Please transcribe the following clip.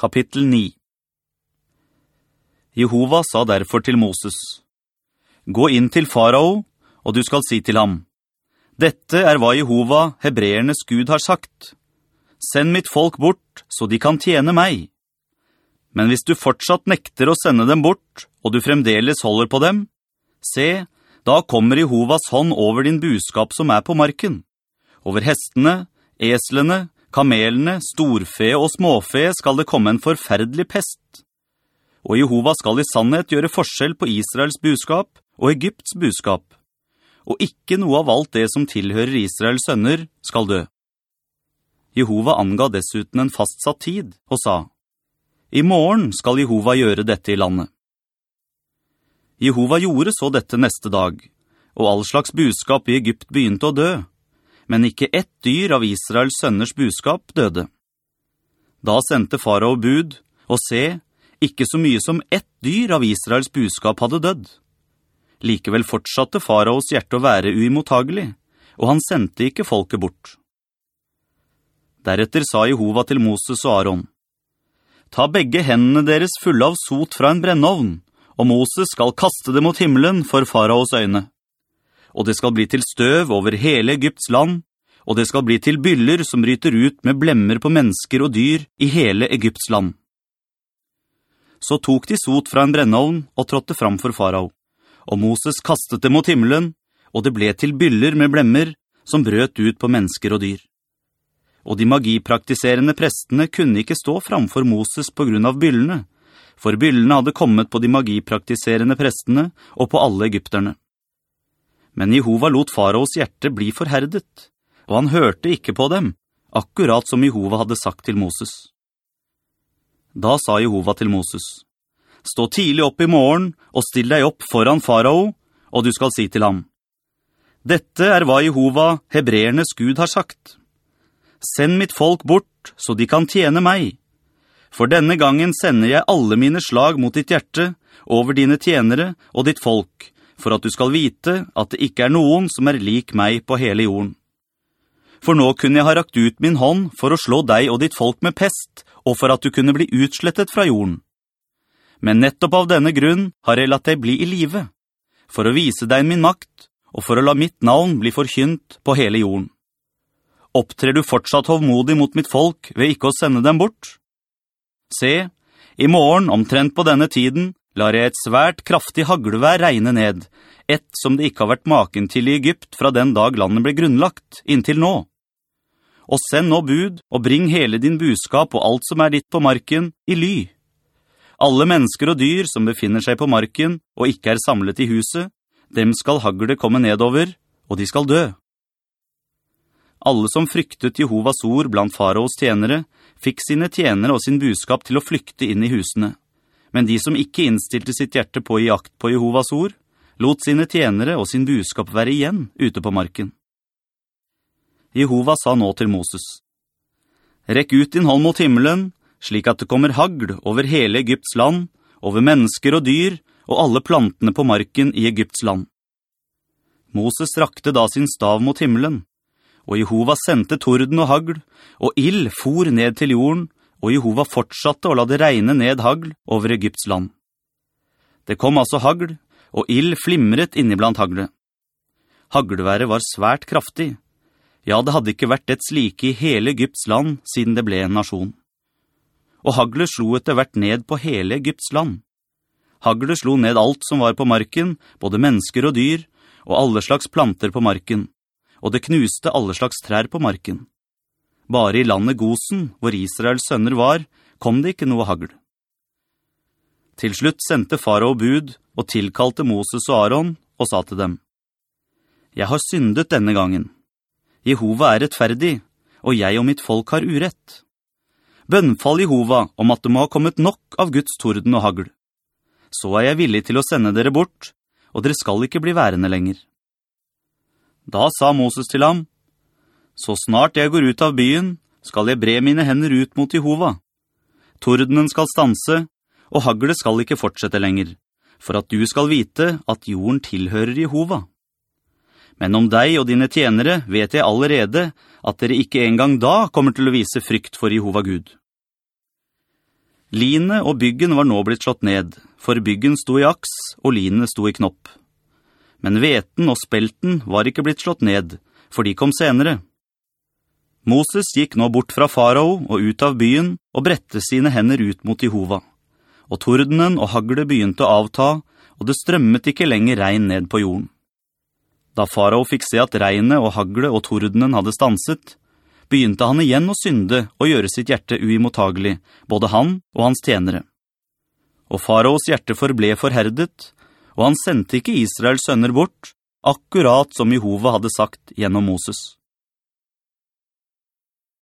Kapittel 9 Jehova sa derfor til Moses, «Gå inn til farao, og du skal si til ham, «Dette er hva Jehova, hebreernes Gud, har sagt. Send mitt folk bort, så de kan tjene meg. Men hvis du fortsatt nekter å sende dem bort, og du fremdeles holder på dem, se, da kommer Jehovas hånd over din buskap som er på marken. Over hestene, eslene, kamelene, storfe og småfe skal det komme en forferdelig pest. Og Jehova skal i sannhet gjøre forskjell på Israels buskap og Egypts buskap, og ikke noe av alt det som tilhører Israels sønner skal dø. Jehova anga dessuten en fastsatt tid og sa, «I morgen skal Jehova gjøre dette i landet.» Jehova gjorde så dette neste dag, og all slags buskap i Egypt begynte å dø, men ikke ett dyr av Israels sønners buskap døde. Da sendte farao bud, og se, ikke så mye som ett dyr av Israels buskap hadde dødd. Likevel fortsatte faraos hjerte å være uimottagelig, og han sendte ikke folket bort. Deretter sa Jehova til Moses og Aaron, «Ta begge hendene deres fulle av sot fra en brennovn, og Moses skal kaste det mot himmelen for faraos øyne. Og det skal bli til støv over hele Egypts land, og det skal bli til byller som bryter ut med blemmer på mennesker og dyr i hele Egypts land. Så tok de sot fra en brennholm og trådte fram for farao, og Moses kastet det mot himmelen, og det ble til byller med blemmer som brøt ut på mennesker og dyr og de magipraktiserende prestene kunne ikke stå framfor Moses på grunn av byllene, for byllene hadde kommet på de magipraktiserende prestene og på alle egypterne. Men Jehova lot faraos hjerte bli forherdet, og han hørte ikke på dem, akkurat som Jehova hadde sagt til Moses. Da sa Jehova til Moses, «Stå tidlig opp i morgen og still deg opp foran farao, og du skal si til ham, «Dette er hva Jehova, hebreernes Gud, har sagt.» Send mitt folk bort, så de kan tjene meg. For denne gangen sender jeg alle mine slag mot ditt hjerte, over dine tjenere og ditt folk, for at du skal vite at det ikke er noen som er lik meg på hele jorden. For nå kunne jeg ha rakt ut min hånd for å slå deg og ditt folk med pest, og for at du kunne bli utslettet fra jorden. Men nettopp av denne grunn har jeg latt deg bli i live, for å vise deg min makt, og for å la mitt navn bli forkynt på hele jorden. Opptrer du fortsatt hovmodig mot mitt folk ved ikke å sende dem bort? Se, i morgen, omtrent på denne tiden, lar jeg et svært kraftig haglevær regne ned, ett som det ikke har vært maken til i Egypt fra den dag landet ble grunnlagt, inntil nå. Og send nå bud, og bring hele din buskap og alt som er ditt på marken, i ly. Alle mennesker og dyr som befinner seg på marken, og ikke er samlet i huset, dem skal haglet komme nedover, og de skal dø. Alle som fryktet Jehovas ord blant faraos tjenere, fikk sine tjenere og sin buskap til å flykte inn i husene. Men de som ikke innstilte sitt hjerte på i akt på Jehovas ord, lot sine tjenere og sin buskap være igjen ute på marken. Jehova sa nå til Moses, «Rekk ut din hånd mot himmelen, slik at det kommer hagl over hele Egypts land, over mennesker og dyr, og alle plantene på marken i Egypts land.» Moses rakte da sin stav mot himmelen, og Jehova sendte torden og hagl, og ill for ned til jorden, og Jehova fortsatte å la det regne ned hagl over Egypts land. Det kom altså hagl, og ild flimret inniblant haglet. Haglværet var svært kraftig. Ja, det hadde ikke vært et slike i hele Egypts land siden det ble en nasjon. Og haglet slo etter hvert ned på hele Egypts land. Haglet slo ned alt som var på marken, både mennesker og dyr, og alle slags planter på marken og det knuste alle slags trær på marken. Bare i landet Gosen, hvor Israels sønner var, kom det ikke noe hagl. Til slutt sendte farao bud og tilkalte Moses og Aaron og sa til dem, «Jeg har syndet denne gangen. Jehova er rettferdig, og jeg og mitt folk har urett. Bønnfall Jehova om at det må ha kommet nok av Guds torden og hagl. Så er jeg villig til å sende dere bort, og dere skal ikke bli værende lenger.» Da sa Moses til ham, «Så snart jeg går ut av byen, skal jeg bre mine hender ut mot Jehova. Tordenen skal stanse, og haglet skal ikke fortsette lenger, for at du skal vite at jorden tilhører Jehova. Men om deg og dine tjenere vet jeg allerede at dere ikke engang da kommer til å vise frykt for Jehova Gud. Line og byggen var nå blitt slått ned, for byggen sto i aks, og line sto i knopp. Men veten og spelten var ikke blitt slått ned, for de kom senere. Moses gikk nå bort fra farao og ut av byen og brette sine hender ut mot Jehova. Og tordenen og hagle begynte å avta, og det strømmet ikke lenger regn ned på jorden. Da farao fikk se at regnet og hagle og tordenen hadde stanset, begynte han igjen å synde og gjøre sitt hjerte uimottagelig, både han og hans tjenere. Og faraos hjerte forble forherdet, og han sendte ikke Israels sønner bort, akkurat som Jehova hadde sagt gjennom Moses.